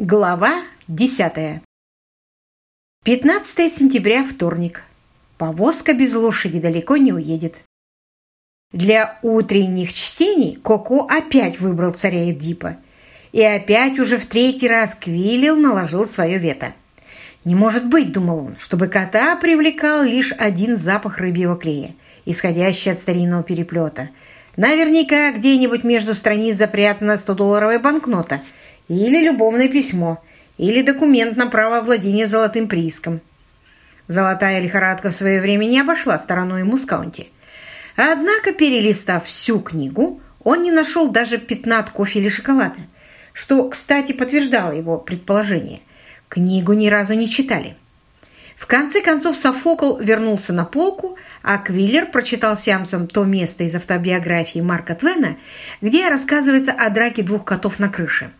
Глава 10. 15 сентября, вторник. Повозка без лошади далеко не уедет. Для утренних чтений Коко опять выбрал царя Эдипа. И опять уже в третий раз Квиллил наложил свое вето. Не может быть, думал он, чтобы кота привлекал лишь один запах рыбьего клея, исходящий от старинного переплета. Наверняка где-нибудь между страниц запрятана 100-долларовая банкнота – или любовное письмо, или документ на право владения золотым прииском. Золотая лихорадка в свое время не обошла стороной Мускаунти. Однако, перелистав всю книгу, он не нашел даже пятна кофе или шоколада, что, кстати, подтверждало его предположение. Книгу ни разу не читали. В конце концов Софокл вернулся на полку, а Квиллер прочитал сиамцам то место из автобиографии Марка Твена, где рассказывается о драке двух котов на крыше.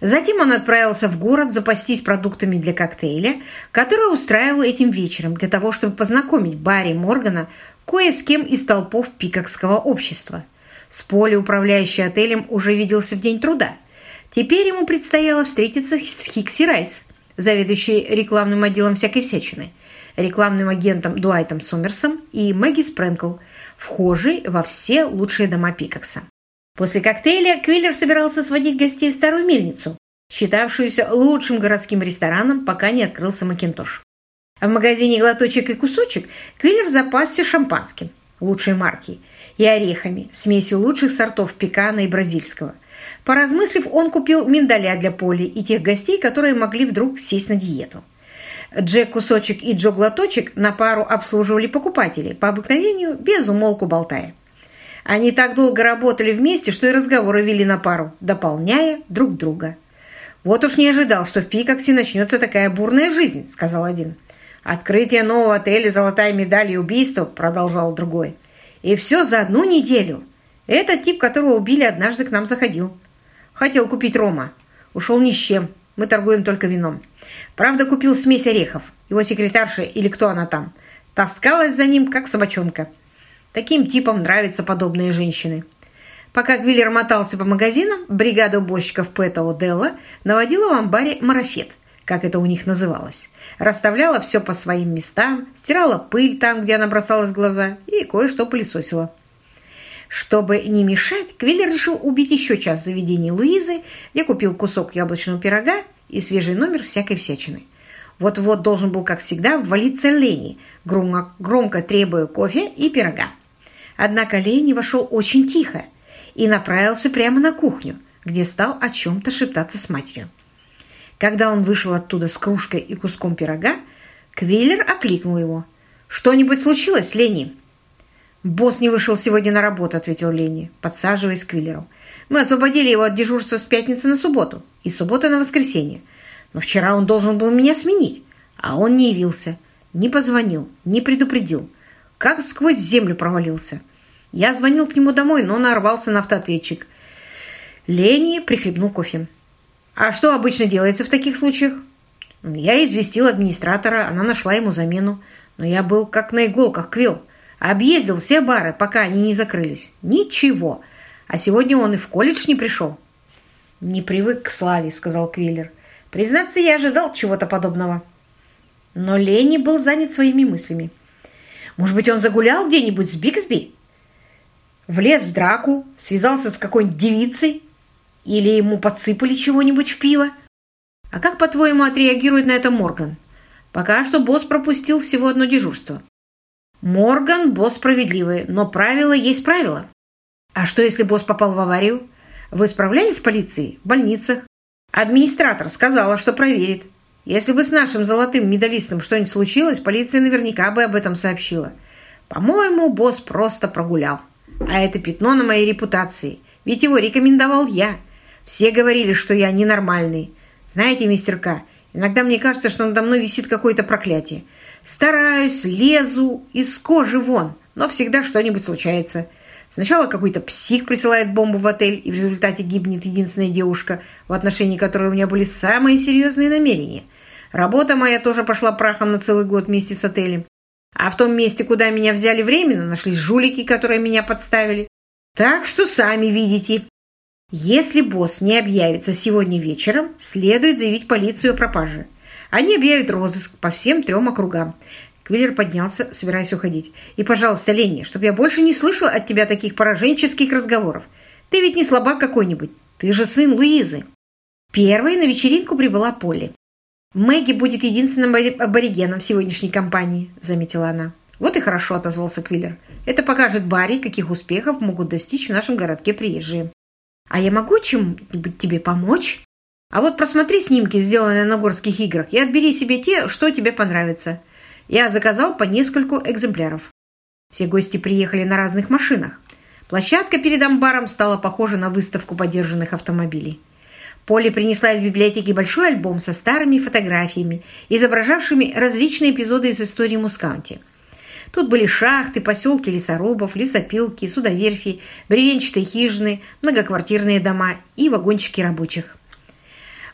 Затем он отправился в город запастись продуктами для коктейля, который устраивал этим вечером для того, чтобы познакомить Барри Моргана кое с кем из толпов пикокского общества. С поля управляющий отелем уже виделся в день труда. Теперь ему предстояло встретиться с Хикси Райс, заведующей рекламным отделом всякой всячины, рекламным агентом Дуайтом Сомерсом и Мэгги Спрэнкл, вхожей во все лучшие дома Пикокса. После коктейля Квиллер собирался сводить гостей в старую мельницу, считавшуюся лучшим городским рестораном, пока не открылся Макинтош. А в магазине «Глоточек и кусочек» Квиллер запасся шампанским лучшей марки и орехами, смесью лучших сортов пекана и бразильского. Поразмыслив, он купил миндаля для Поли и тех гостей, которые могли вдруг сесть на диету. Джек Кусочек и Джо Глоточек на пару обслуживали покупателей, по обыкновению без умолку болтая. Они так долго работали вместе, что и разговоры вели на пару, дополняя друг друга. «Вот уж не ожидал, что в Пикаксе начнется такая бурная жизнь», — сказал один. «Открытие нового отеля, золотая медаль и убийство», — продолжал другой. «И все за одну неделю. Этот тип, которого убили, однажды к нам заходил. Хотел купить рома. Ушел ни с чем. Мы торгуем только вином. Правда, купил смесь орехов. Его секретарша, или кто она там, таскалась за ним, как собачонка». Таким типам нравятся подобные женщины. Пока Квиллер мотался по магазинам, бригада уборщиков Пэта О'Делла наводила в амбаре марафет, как это у них называлось. Расставляла все по своим местам, стирала пыль там, где она бросалась в глаза, и кое-что пылесосила. Чтобы не мешать, Квиллер решил убить еще час в заведении Луизы, где купил кусок яблочного пирога и свежий номер всякой всячины. Вот-вот должен был, как всегда, ввалиться Лени, громко, громко требуя кофе и пирога. Однако Лени вошел очень тихо и направился прямо на кухню, где стал о чем-то шептаться с матерью. Когда он вышел оттуда с кружкой и куском пирога, Квиллер окликнул его. «Что-нибудь случилось, Лени?» «Босс не вышел сегодня на работу», — ответил Лени, подсаживаясь к Квиллеру. «Мы освободили его от дежурства с пятницы на субботу и субботы на воскресенье. Но вчера он должен был меня сменить, а он не явился, не позвонил, не предупредил как сквозь землю провалился. Я звонил к нему домой, но нарвался на автоответчик. Лени прихлебнул кофе. «А что обычно делается в таких случаях?» Я известил администратора, она нашла ему замену. Но я был как на иголках, Квилл. Объездил все бары, пока они не закрылись. Ничего. А сегодня он и в колледж не пришел. «Не привык к славе», — сказал Квиллер. «Признаться, я ожидал чего-то подобного». Но Лени был занят своими мыслями. Может быть, он загулял где-нибудь с Бигсби? Влез в драку, связался с какой-нибудь девицей? Или ему подсыпали чего-нибудь в пиво? А как, по-твоему, отреагирует на это Морган? Пока что босс пропустил всего одно дежурство. Морган – босс справедливый, но правило есть правило. А что, если босс попал в аварию? Вы справлялись с полицией? В больницах? Администратор сказала, что проверит. Если бы с нашим золотым медалистом что-нибудь случилось, полиция наверняка бы об этом сообщила. По-моему, босс просто прогулял. А это пятно на моей репутации. Ведь его рекомендовал я. Все говорили, что я ненормальный. Знаете, мистер К., иногда мне кажется, что надо мной висит какое-то проклятие. Стараюсь, лезу, из кожи вон, но всегда что-нибудь случается. Сначала какой-то псих присылает бомбу в отель, и в результате гибнет единственная девушка, в отношении которой у меня были самые серьезные намерения – Работа моя тоже пошла прахом на целый год вместе с отелем. А в том месте, куда меня взяли временно, нашлись жулики, которые меня подставили. Так что сами видите. Если босс не объявится сегодня вечером, следует заявить полицию о пропаже. Они объявят розыск по всем трем округам. Квиллер поднялся, собираясь уходить. «И, пожалуйста, Ленни, чтобы я больше не слышал от тебя таких пораженческих разговоров. Ты ведь не слабак какой-нибудь. Ты же сын Луизы». Первой на вечеринку прибыла Полли. «Мэгги будет единственным аборигеном сегодняшней компании», — заметила она. «Вот и хорошо», — отозвался Квиллер. «Это покажет Барри, каких успехов могут достичь в нашем городке приезжие». А я могу чем-нибудь тебе помочь? А вот просмотри снимки, сделанные на горских играх, и отбери себе те, что тебе понравится. Я заказал по нескольку экземпляров. Все гости приехали на разных машинах. Площадка перед амбаром стала похожа на выставку подержанных автомобилей. Полли принесла из библиотеки большой альбом со старыми фотографиями, изображавшими различные эпизоды из истории Мускаунти – Тут были шахты, поселки лесорубов, лесопилки, судоверфи, бревенчатые хижины, многоквартирные дома и вагончики рабочих.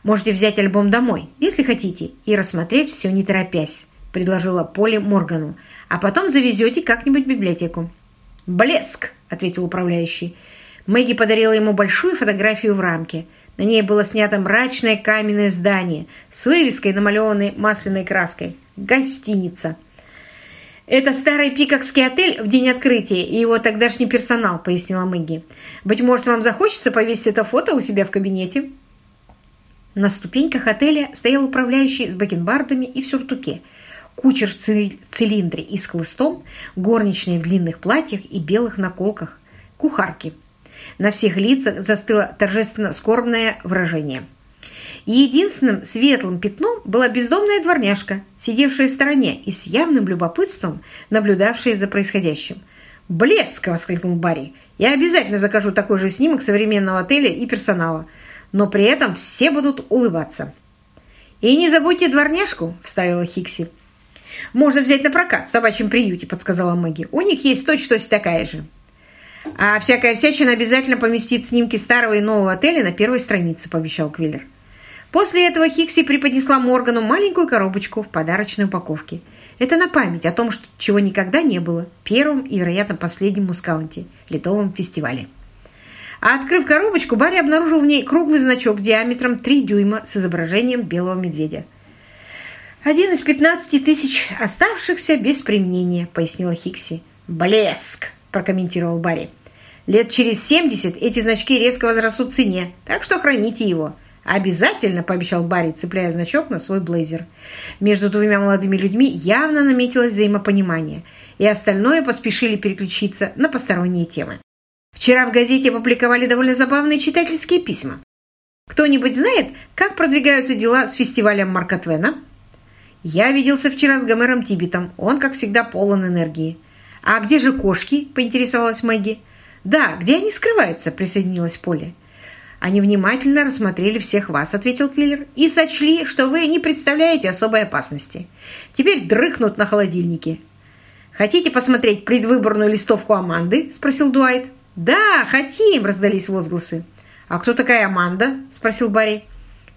Можете взять альбом домой, если хотите, и рассмотреть все не торопясь, предложила Поле Моргану, а потом завезете как-нибудь в библиотеку. «Блеск!» – ответил управляющий. Мэгги подарила ему большую фотографию в рамке. На ней было снято мрачное каменное здание с вывеской, намалеванной масляной краской. «Гостиница». «Это старый пикокский отель в день открытия и его тогдашний персонал», — пояснила Мэгги. «Быть может, вам захочется повесить это фото у себя в кабинете?» На ступеньках отеля стоял управляющий с бакенбардами и в сюртуке, кучер в цилиндре и с хлыстом, горничные в длинных платьях и белых наколках, кухарки. На всех лицах застыло торжественно скорбное выражение – и единственным светлым пятном была бездомная дворняжка, сидевшая в стороне и с явным любопытством наблюдавшая за происходящим. «Блеск!» – воскликнул Барри. «Я обязательно закажу такой же снимок современного отеля и персонала, но при этом все будут улыбаться». «И не забудьте дворняжку», – вставила Хикси. «Можно взять на прокат в собачьем приюте», – подсказала Мэгги. «У них есть точь-точь такая же». «А всякая всячина обязательно поместит снимки старого и нового отеля на первой странице», – пообещал Квиллер. После этого Хикси преподнесла Моргану маленькую коробочку в подарочной упаковке. Это на память о том, что, чего никогда не было, первом и, вероятно, последнем мускаунте, литовом фестивале. А открыв коробочку, Барри обнаружил в ней круглый значок диаметром 3 дюйма с изображением белого медведя. «Один из пятнадцати тысяч оставшихся без применения», — пояснила Хикси. «Блеск!» — прокомментировал Барри. «Лет через семьдесят эти значки резко возрастут в цене, так что храните его. «Обязательно», – пообещал Барри, цепляя значок на свой блейзер. Между двумя молодыми людьми явно наметилось взаимопонимание, и остальное поспешили переключиться на посторонние темы. Вчера в газете опубликовали довольно забавные читательские письма. Кто-нибудь знает, как продвигаются дела с фестивалем Марка Твена? Я виделся вчера с Гомером Тибетом. Он, как всегда, полон энергии. А где же кошки? поинтересовалась Мэгги. Да, где они скрываются? присоединилась Поле. «Они внимательно рассмотрели всех вас», — ответил Квиллер, «и сочли, что вы не представляете особой опасности. Теперь дрыхнут на холодильнике». «Хотите посмотреть предвыборную листовку Аманды?» — спросил Дуайт. «Да, хотим!» — раздались возгласы. «А кто такая Аманда?» — спросил Барри.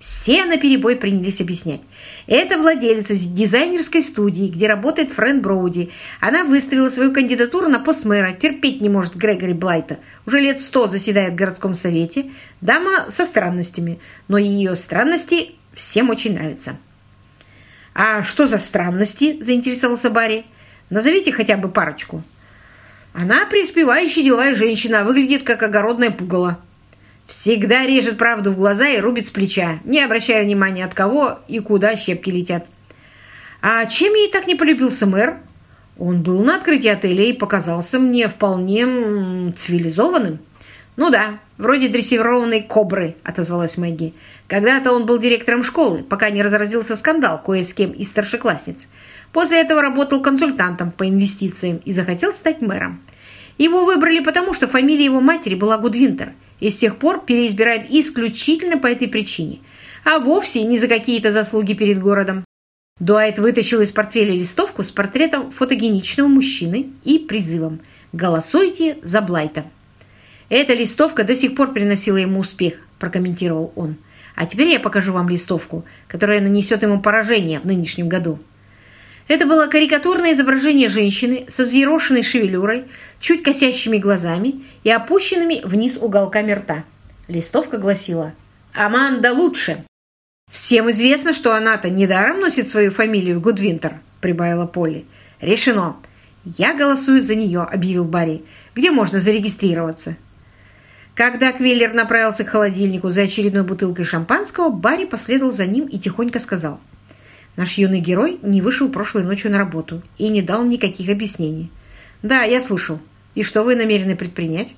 Все наперебой принялись объяснять. Это владелица дизайнерской студии, где работает Фрэн Броуди. Она выставила свою кандидатуру на пост мэра. Терпеть не может Грегори Блайта. Уже лет сто заседает в городском совете. Дама со странностями. Но ее странности всем очень нравятся. «А что за странности?» – заинтересовался Барри. «Назовите хотя бы парочку». «Она преуспевающая деловая женщина, выглядит как огородное пугало», Всегда режет правду в глаза и рубит с плеча, не обращая внимания от кого и куда щепки летят. А чем ей так не полюбился мэр? Он был на открытии отеля и показался мне вполне цивилизованным. «Ну да, вроде дрессированной кобры», — отозвалась Мэгги. «Когда-то он был директором школы, пока не разразился скандал кое с кем из старшеклассниц. После этого работал консультантом по инвестициям и захотел стать мэром. Его выбрали потому, что фамилия его матери была Гудвинтер — и с тех пор переизбирает исключительно по этой причине, а вовсе не за какие-то заслуги перед городом. Дуайт вытащил из портфеля листовку с портретом фотогеничного мужчины и призывом «Голосуйте за Блайта». «Эта листовка до сих пор приносила ему успех», – прокомментировал он. «А теперь я покажу вам листовку, которая нанесет ему поражение в нынешнем году». Это было карикатурное изображение женщины со взъерошенной шевелюрой, чуть косящими глазами и опущенными вниз уголками рта. Листовка гласила «Аманда лучше». «Всем известно, что она-то недаром носит свою фамилию Гудвинтер», прибавила Полли. «Решено. Я голосую за нее», — объявил Барри. «Где можно зарегистрироваться?» Когда Квиллер направился к холодильнику за очередной бутылкой шампанского, Барри последовал за ним и тихонько сказал. «Наш юный герой не вышел прошлой ночью на работу и не дал никаких объяснений». «Да, я слышал. И что вы намерены предпринять?»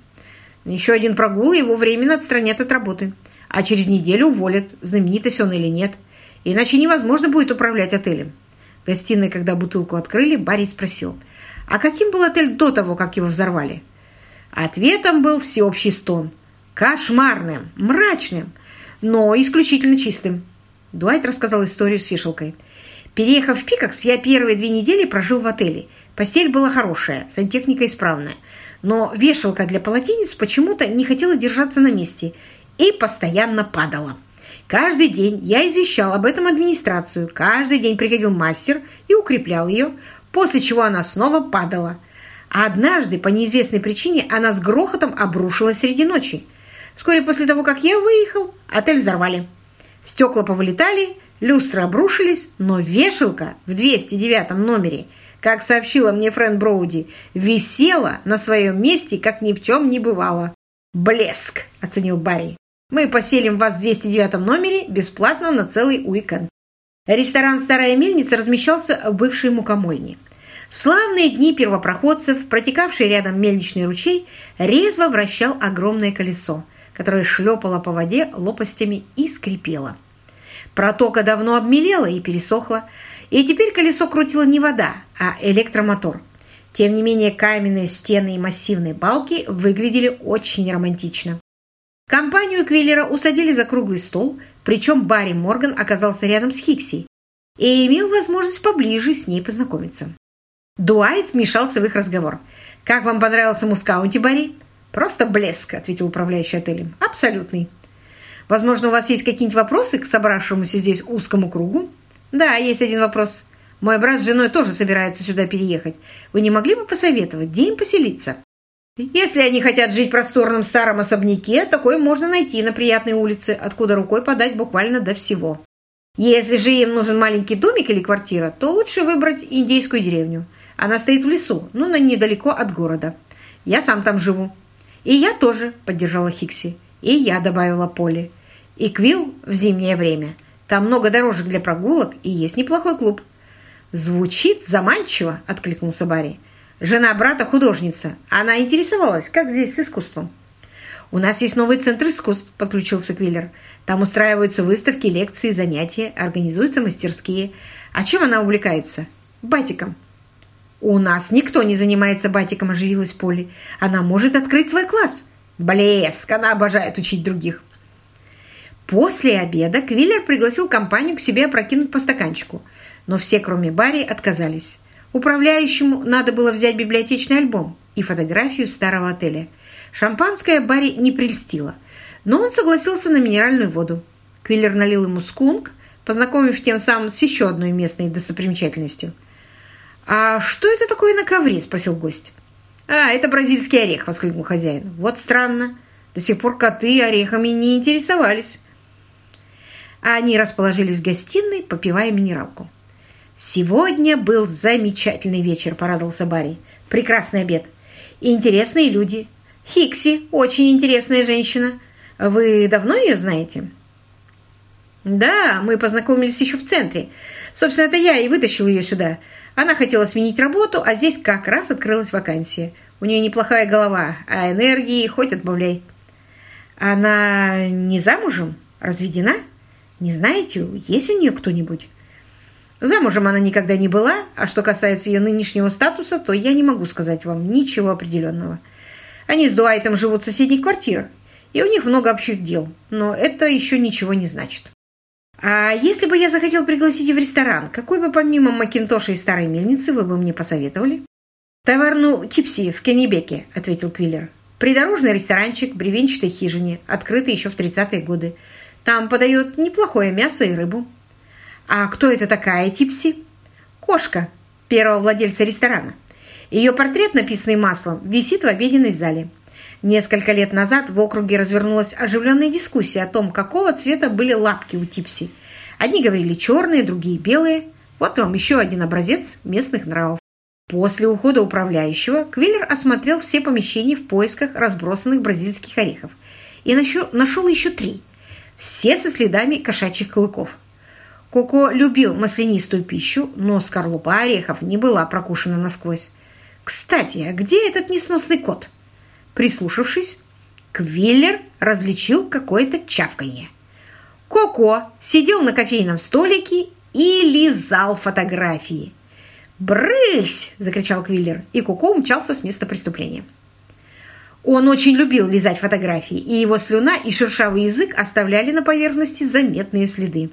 «Еще один прогул, его временно отстранят от работы. А через неделю уволят, знаменитость он или нет. Иначе невозможно будет управлять отелем». В гостиной, когда бутылку открыли, Барри спросил. «А каким был отель до того, как его взорвали?» Ответом был всеобщий стон. Кошмарным, мрачным, но исключительно чистым. Дуайт рассказал историю с вешалкой. Переехав в Пикакс, я первые две недели прожил в отеле. Постель была хорошая, сантехника исправная. Но вешалка для полотенец почему-то не хотела держаться на месте и постоянно падала. Каждый день я извещал об этом администрацию. Каждый день приходил мастер и укреплял ее, после чего она снова падала. А однажды, по неизвестной причине, она с грохотом обрушилась среди ночи. Вскоре после того, как я выехал, отель взорвали. Стекла повылетали, люстры обрушились, но вешалка в 209 номере, как сообщила мне Фрэн Броуди, висела на своем месте, как ни в чем не бывало. «Блеск!» – оценил Барри. «Мы поселим вас в 209 номере бесплатно на целый уикенд». Ресторан «Старая мельница» размещался в бывшей мукомольне. В славные дни первопроходцев, протекавший рядом мельничный ручей, резво вращал огромное колесо, которое шлепало по воде лопастями и скрипело. Протока давно обмелела и пересохла, и теперь колесо крутило не вода, а электромотор. Тем не менее, каменные стены и массивные балки выглядели очень романтично. Компанию Квиллера усадили за круглый стол, причем Барри Морган оказался рядом с Хикси и имел возможность поближе с ней познакомиться. Дуайт вмешался в их разговор. «Как вам понравился Мускаунти, Барри?» «Просто блеск», — ответил управляющий отелем. «Абсолютный». «Возможно, у вас есть какие-нибудь вопросы к собравшемуся здесь узкому кругу?» «Да, есть один вопрос. Мой брат с женой тоже собирается сюда переехать. Вы не могли бы посоветовать, где им поселиться?» «Если они хотят жить в просторном старом особняке, такое можно найти на приятной улице, откуда рукой подать буквально до всего. Если же им нужен маленький домик или квартира, то лучше выбрать индейскую деревню. Она стоит в лесу, но на недалеко от города. Я сам там живу. И я тоже, поддержала Хикси. И я, добавила Полли. И Квилл в зимнее время. Там много дорожек для прогулок и есть неплохой клуб. Звучит заманчиво, откликнулся Барри. Жена брата художница. Она интересовалась, как здесь с искусством. «У нас есть новый центр искусств», – подключился Квиллер. «Там устраиваются выставки, лекции, занятия, организуются мастерские. А чем она увлекается?» «Батиком». «У нас никто не занимается батиком», – оживилась Полли. «Она может открыть свой класс». «Блеск! Она обожает учить других». После обеда Квиллер пригласил компанию к себе опрокинуть по стаканчику, но все, кроме Барри, отказались. Управляющему надо было взять библиотечный альбом и фотографию старого отеля. Шампанское Барри не прельстило, но он согласился на минеральную воду. Квиллер налил ему скунг, познакомив тем самым с еще одной местной достопримечательностью – «А что это такое на ковре?» – спросил гость. «А, это бразильский орех!» – воскликнул хозяин. «Вот странно. До сих пор коты орехами не интересовались». А они расположились в гостиной, попивая минералку. «Сегодня был замечательный вечер», – порадовался Барри. «Прекрасный обед. И интересные люди. Хикси – очень интересная женщина. Вы давно ее знаете?» «Да, мы познакомились еще в центре. Собственно, это я и вытащил ее сюда. Она хотела сменить работу, а здесь как раз открылась вакансия. У нее неплохая голова, а энергии хоть отбавляй. Она не замужем? Разведена? Не знаете, есть у нее кто-нибудь? Замужем она никогда не была, а что касается ее нынешнего статуса, то я не могу сказать вам ничего определенного. Они с Дуайтом живут в соседних квартирах, и у них много общих дел, но это еще ничего не значит. «А если бы я захотел пригласить ее в ресторан, какой бы помимо Макинтоша и Старой Мельницы вы бы мне посоветовали?» «Таверну Типси в Кеннебеке», — ответил Квиллер. «Придорожный ресторанчик бревенчатой хижине, открытый еще в 30-е годы. Там подают неплохое мясо и рыбу». «А кто это такая Типси?» «Кошка, первого владельца ресторана. Ее портрет, написанный маслом, висит в обеденной зале. Несколько лет назад в округе развернулась оживленная дискуссия о том, какого цвета были лапки у Типси. Одни говорили черные, другие белые. Вот вам еще один образец местных нравов. После ухода управляющего Квиллер осмотрел все помещения в поисках разбросанных бразильских орехов и нашел еще три, все со следами кошачьих клыков. Коко любил маслянистую пищу, но скорлупа орехов не была прокушена насквозь. «Кстати, а где этот несносный кот?» Прислушавшись, Квиллер различил какое-то чавканье. Коко сидел на кофейном столике и лизал фотографии. «Брысь!» – закричал Квиллер, и Коко умчался с места преступления. Он очень любил лизать фотографии, и его слюна и шершавый язык оставляли на поверхности заметные следы.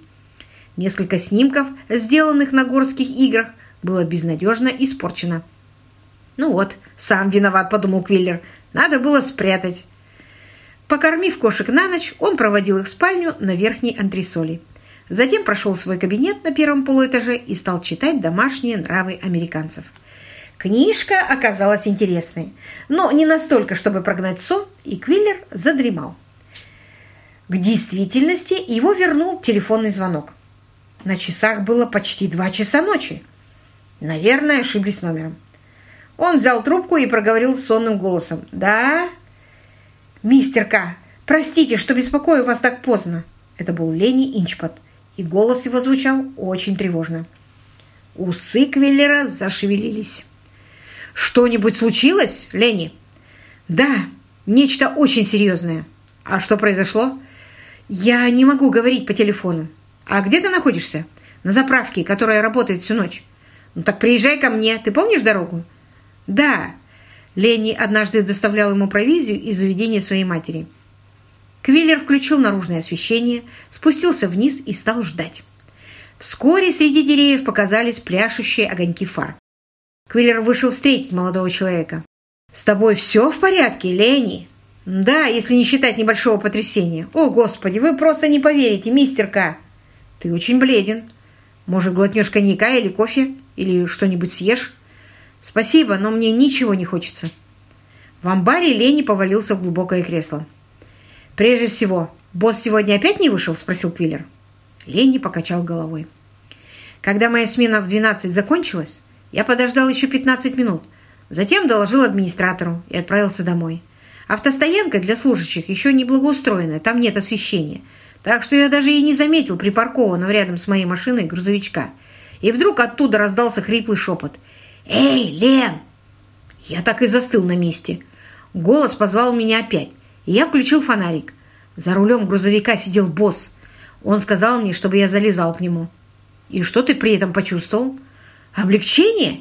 Несколько снимков, сделанных на горских играх, было безнадежно испорчено. «Ну вот, сам виноват», – подумал Квиллер. «Надо было спрятать». Покормив кошек на ночь, он проводил их в спальню на верхней антресоли. Затем прошел свой кабинет на первом полуэтаже и стал читать домашние нравы американцев. Книжка оказалась интересной, но не настолько, чтобы прогнать сон, и Квиллер задремал. К действительности его вернул телефонный звонок. На часах было почти два часа ночи. Наверное, ошиблись номером. Он взял трубку и проговорил сонным голосом. «Да?» «Мистер К, простите, что беспокою вас так поздно». Это был Лени Инчпот, и голос его звучал очень тревожно. Усы Квиллера зашевелились. «Что-нибудь случилось, Лени?» «Да, нечто очень серьезное». «А что произошло?» «Я не могу говорить по телефону». «А где ты находишься?» «На заправке, которая работает всю ночь». «Ну так приезжай ко мне. Ты помнишь дорогу?» «Да». Ленни однажды доставлял ему провизию из заведения своей матери. Квиллер включил наружное освещение, спустился вниз и стал ждать. Вскоре среди деревьев показались пляшущие огоньки фар. Квиллер вышел встретить молодого человека. «С тобой все в порядке, Ленни?» «Да, если не считать небольшого потрясения». «О, Господи, вы просто не поверите, мистер К. Ты очень бледен. Может, глотнешь коньяка или кофе? Или что-нибудь съешь?» «Спасибо, но мне ничего не хочется». В амбаре Лени повалился в глубокое кресло. «Прежде всего, босс сегодня опять не вышел?» – спросил Квиллер. Лени покачал головой. «Когда моя смена в 12 закончилась, я подождал еще 15 минут, затем доложил администратору и отправился домой. Автостоянка для служащих еще не благоустроена, там нет освещения, так что я даже и не заметил припаркованного рядом с моей машиной грузовичка. И вдруг оттуда раздался хриплый шепот – «Эй, Лен!» Я так и застыл на месте. Голос позвал меня опять, и я включил фонарик. За рулем грузовика сидел босс. Он сказал мне, чтобы я залезал к нему. «И что ты при этом почувствовал?» «Облегчение!»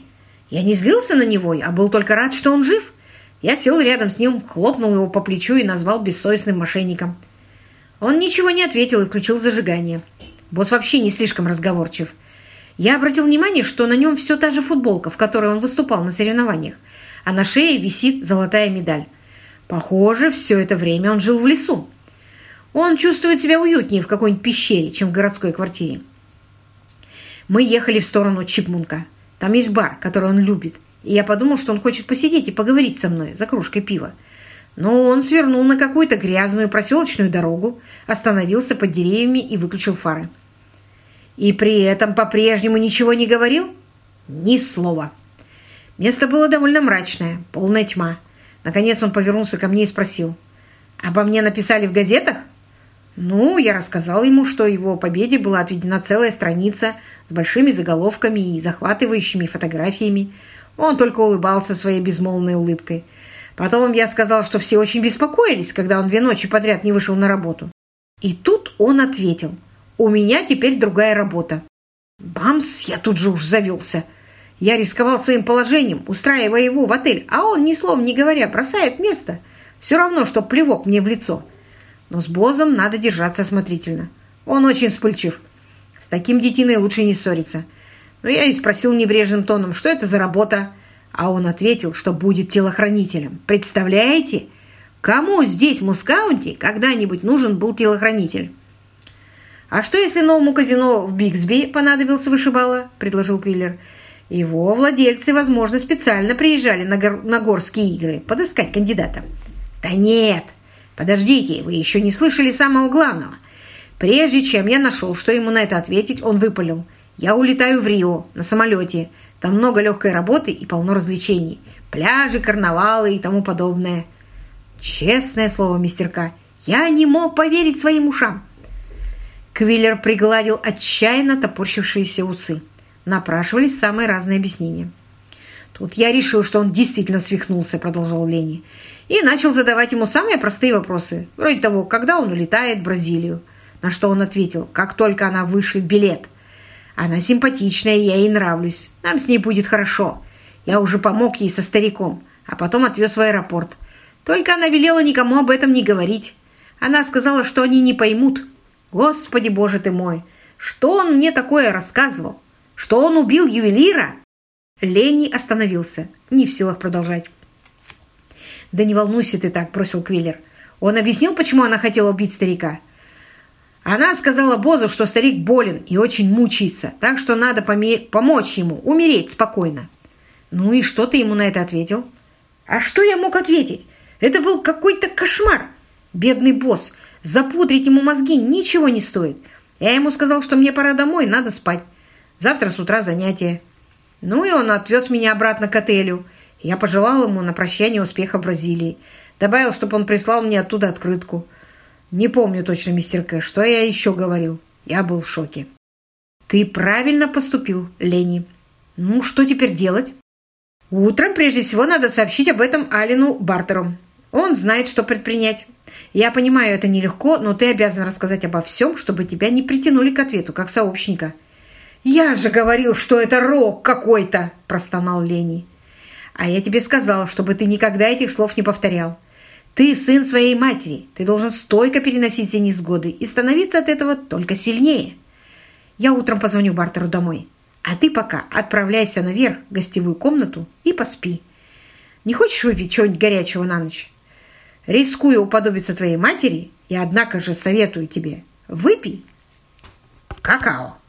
Я не злился на него, а был только рад, что он жив. Я сел рядом с ним, хлопнул его по плечу и назвал бессовестным мошенником. Он ничего не ответил и включил зажигание. Босс вообще не слишком разговорчив. Я обратил внимание, что на нем все та же футболка, в которой он выступал на соревнованиях, а на шее висит золотая медаль. Похоже, все это время он жил в лесу. Он чувствует себя уютнее в какой-нибудь пещере, чем в городской квартире. Мы ехали в сторону Чипмунка. Там есть бар, который он любит, и я подумал, что он хочет посидеть и поговорить со мной за кружкой пива. Но он свернул на какую-то грязную проселочную дорогу, остановился под деревьями и выключил фары. И при этом по-прежнему ничего не говорил? Ни слова. Место было довольно мрачное, полная тьма. Наконец он повернулся ко мне и спросил. «Обо мне написали в газетах?» Ну, я рассказал ему, что его победе была отведена целая страница с большими заголовками и захватывающими фотографиями. Он только улыбался своей безмолвной улыбкой. Потом я сказал, что все очень беспокоились, когда он две ночи подряд не вышел на работу. И тут он ответил – у меня теперь другая работа. Бамс, я тут же уж завелся. Я рисковал своим положением, устраивая его в отель, а он, ни словом не говоря, бросает место. Все равно, что плевок мне в лицо. Но с Бозом надо держаться осмотрительно. Он очень вспыльчив. С таким детиной лучше не ссориться. Но я и спросил небрежным тоном, что это за работа. А он ответил, что будет телохранителем. Представляете? Кому здесь, в Мускаунте, когда-нибудь нужен был телохранитель? «А что, если новому казино в Бигсби понадобился вышибала?» – предложил Квиллер. «Его владельцы, возможно, специально приезжали на, гор на горские игры подыскать кандидата». Да нет! Подождите, вы еще не слышали самого главного. Прежде чем я нашел, что ему на это ответить, он выпалил. Я улетаю в Рио на самолете. Там много легкой работы и полно развлечений. Пляжи, карнавалы и тому подобное. Честное слово, мистер К, я не мог поверить своим ушам. Квиллер пригладил отчаянно топорщившиеся усы. Напрашивались самые разные объяснения. «Тут я решил, что он действительно свихнулся», — продолжал Лени, и начал задавать ему самые простые вопросы, вроде того, когда он улетает в Бразилию. На что он ответил, как только она вышлет билет. «Она симпатичная, я ей нравлюсь. Нам с ней будет хорошо. Я уже помог ей со стариком, а потом отвез в аэропорт. Только она велела никому об этом не говорить. Она сказала, что они не поймут. Господи, боже ты мой! Что он мне такое рассказывал? Что он убил ювелира?» Ленни остановился, не в силах продолжать. «Да не волнуйся ты так», — бросил Квиллер. «Он объяснил, почему она хотела убить старика?» Она сказала Бозу, что старик болен и очень мучается, так что надо помочь ему, умереть спокойно. Ну и что ты ему на это ответил? А что я мог ответить? Это был какой-то кошмар. Бедный босс. Запудрить ему мозги ничего не стоит. Я ему сказал, что мне пора домой, надо спать. Завтра с утра занятия. Ну и он отвез меня обратно к отелю. Я пожелал ему на прощание успеха Бразилии. Добавил, чтобы он прислал мне оттуда открытку. Не помню точно, мистер Кэш, что я еще говорил. Я был в шоке. Ты правильно поступил, Ленни. Ну, что теперь делать? Утром, прежде всего, надо сообщить об этом Алину Бартеру. Он знает, что предпринять. Я понимаю, это нелегко, но ты обязан рассказать обо всем, чтобы тебя не притянули к ответу, как сообщника. «Я же говорил, что это рок какой-то!» – простонал Лени. «А я тебе сказал, чтобы ты никогда этих слов не повторял. Ты сын своей матери, ты должен стойко переносить все несгоды и становиться от этого только сильнее. Я утром позвоню Бартеру домой, а ты пока отправляйся наверх в гостевую комнату и поспи. Не хочешь выпить чего-нибудь горячего на ночь? Рискуя уподобиться твоей матери, я, однако же, советую тебе, выпей какао».